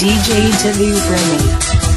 DJ Tavu Brimmy.